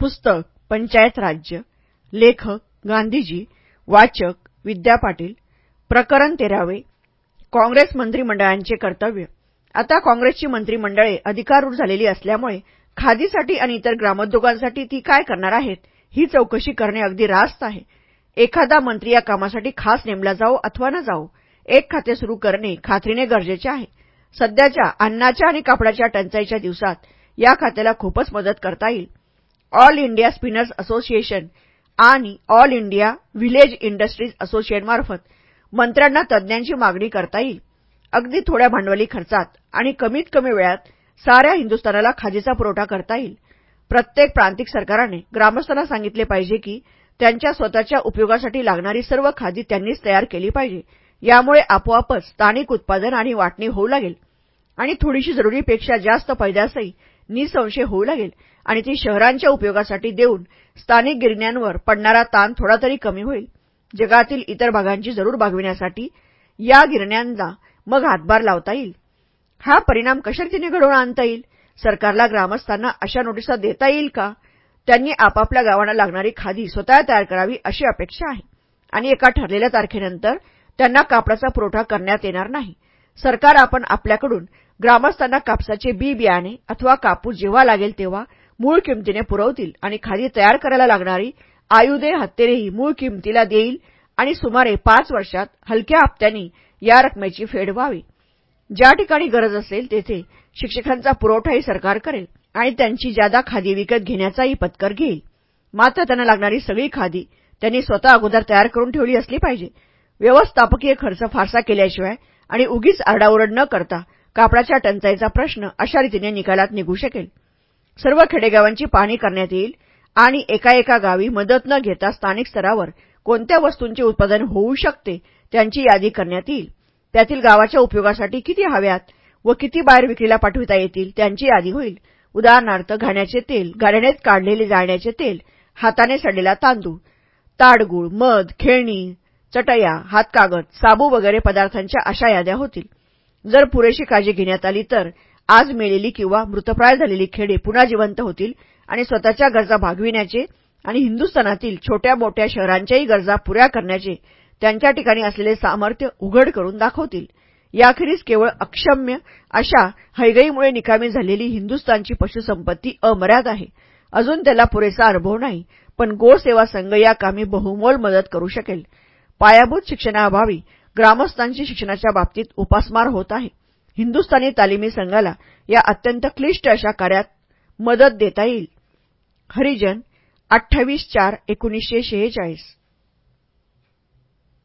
पुस्तक पंचायत राज्य लेखक गांधीजी वाचक विद्या पाटील प्रकरण तेरावे काँग्रेस मंत्रिमंडळांचे कर्तव्य. आता काँग्रेसची मंत्रिमंडळे अधिकाररूढ झालेली असल्यामुळे खादीसाठी आणि इतर ग्रामोद्योगांसाठी ती काय करणार आहेत ही चौकशी करणे अगदी रास्त आहे. एखादा मंत्री या कामासाठी खास नेमला जाओ अथवा न जावो एक खाते सुरू करणे खात्रीने गरजेचे आहे. सध्याच्या अन्नाच्या आणि कापडाच्या टंचाईच्या दिवसात या खात्याला खूपच मदत करता येईल. ऑल इंडिया स्पिनर्स असोसिएशन आणि ऑल इंडिया व्हिलेज इंडस्ट्रीज असोसिएशनमार्फत मंत्र्यांना तज्ज्ञांची मागणी करता येईल. अगदी थोड्या भांडवली खर्चात आणि कमीत कमी वेळात साऱ्या हिंदुस्थानाला खादीचा पुरवठा करता येईल. प्रत्येक प्रांतिक सरकाराने ग्रामस्थांना सांगितले पाहिजे की त्यांच्या स्वतःच्या उपयोगासाठी लागणारी सर्व खादी त्यांनीच तयार केली पाहिजे. यामुळे आपोआपच स्थानिक उत्पादन आणि वाटणी होऊ लागेल. आणि थोडीशी जरुरीपेक्षा जास्त पैदासही निसंशय होऊ लागेल आणि ती शहरांच्या उपयोगासाठी देऊन स्थानिक गिरण्यांवर पडणारा ताण थोडा तरी कमी होईल. जगातील इतर भागांची जरूर भागविण्यासाठी या गिरण्यांना मग हातभार लावता येईल. हा परिणाम कशा घडवून आणता येईल? सरकारला ग्रामस्थांना अशा नोटिसा देता येईल का? त्यांनी आपापल्या गावांना लागणारी खादी स्वतः तयार करावी अशी अपेक्षा आहे. आणि एका ठरलेल्या तारखेनंतर त्यांना कापडाचा पुरवठा करण्यात येणार नाही. सरकार आपण आपल्याकडून ग्रामस्थांना कापसाचे बी बियाणे अथवा कापूस जेव्हा लागेल तेव्हा मूळ किमतीने पुरवतील आणि खादी तयार करायला लागणारी आयुधे हत्तेरेही मूळ किमतीला देईल आणि सुमारे पाच वर्षात हलक्या हप्त्यांनी या रकमेची फेड व्हावी. ज्या ठिकाणी गरज असेल तेथे शिक्षकांचा पुरवठाही सरकार करेल आणि त्यांची जादा खादी विकत घेण्याचाही पत्कर घेईल. मात्र त्यांना लागणारी सगळी खादी त्यांनी स्वतः अगोदर तयार करून ठेवली असली पाहिजे. व्यवस्थापकीय खर्च फारसा केल्याशिवाय आणि उगीच आरडाओरड न करता कापडाच्या टंचाईचा प्रश्न अशा रीतीने निकालात निघू शकेल. सर्व खेडेगावांची पाहणी करण्यात येईल आणि एका एका गावी मदत न घेता स्थानिक स्तरावर कोणत्या वस्तूंचे उत्पादन होऊ शकते त्यांची यादी करण्यात येईल. त्यातील गावाच्या उपयोगासाठी किती हव्यात व किती बाहेर विक्रीला पाठविता येतील त्यांची यादी होईल. उदाहरणार्थ घाण्याचे तेल गाड्यानेत काढलेले जाळण्याचे तेल हाताने सडलेला तांदूळ ताडगुळ मध खेळणी चटया हातकागद साबू वगैरे पदार्थांच्या अशा याद्या होतील. जर पुरेशी काळजी घेण्यात आली तर आज मेलेली किंवा मृतप्राय झालेली खेडे पुन्हा जिवंत होतील आणि स्वतःच्या गरजा भागविण्याचे आणि हिंदुस्थानातील छोट्या मोठ्या शहरांच्याही गरजा पुऱ्या करण्याचे त्यांच्या ठिकाणी असलेले सामर्थ्य उघड करून दाखवतील. याखेरीज केवळ अक्षम्य अशा हैगईमुळे निकामी झालेली हिंदुस्थानची पशुसंपत्ती अमर्याद आहे. अजून त्याला पुरेसा अनुभव नाही पण गोसेवा संघ या कामी बहुमोल मदत करू शकेल. पायाभूत शिक्षणाअभावी ग्रामस्थांची शिक्षणाच्या बाबतीत उपासमार होत आहे. हिंदुस्थानी तालिमी संघाला या अत्यंत क्लिष्ट अशा कार्यात मदत देता येईल. हरिजन अठ्ठावीस चार एकोणीसशे शेहेचाळीस.